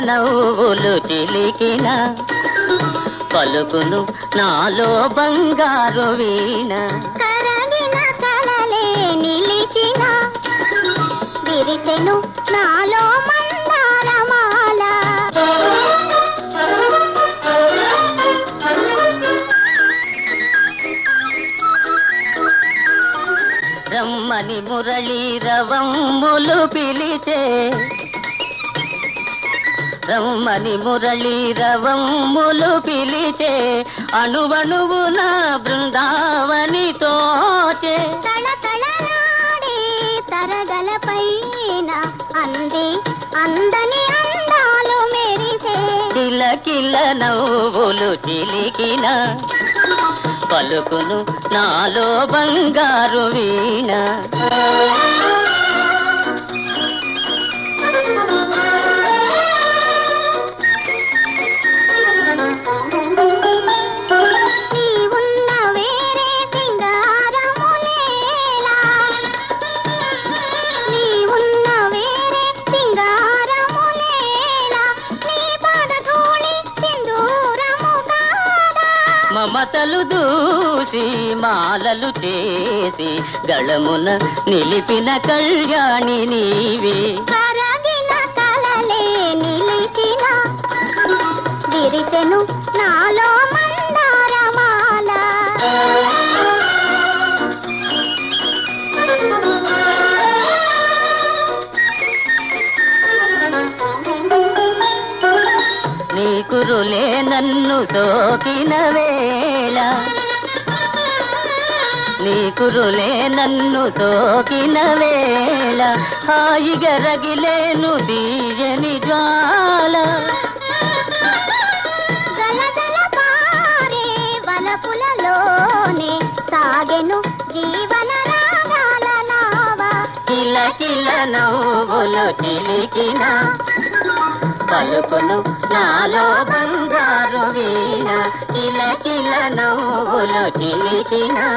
నవ్వులు చిలికిన పలుకును నాలో బంగారు వీణ. కరగిన నిలిచిన విరిసెను నాలో మందారమాల. రమ్మని మురళీ రవమ్ములు పిలిచే రమ్మని మురళీ రవమ్ములు పిలిచే అణువణువున బృందావని తోచే. తళతళలాడే తరగల పైన అంది అందని అందాలు మెరిసే. కిలకిల నవ్వులు చిలికిన పలుకును నాలో బంగారు వీణ. మమతలు దూసి మాలలు చేసి గళమున నిలిపిన కళ్యాణి నీవే. కరగిన కలలే నిలిచిన విరిసెను నాలో నీ కురులే నన్ను సోకిన వేళ. నీ కురులే నన్ను సోకిన వేళ. హాయిగా రగిలేను తీయని జ్వాల. సాగెను జీవన రాగాల నావా. కిల కిల నవ్వులు చిలికిన పలుకును నాలో బంగారు వీణ కిల కిల నవ్వులు కిలికినా.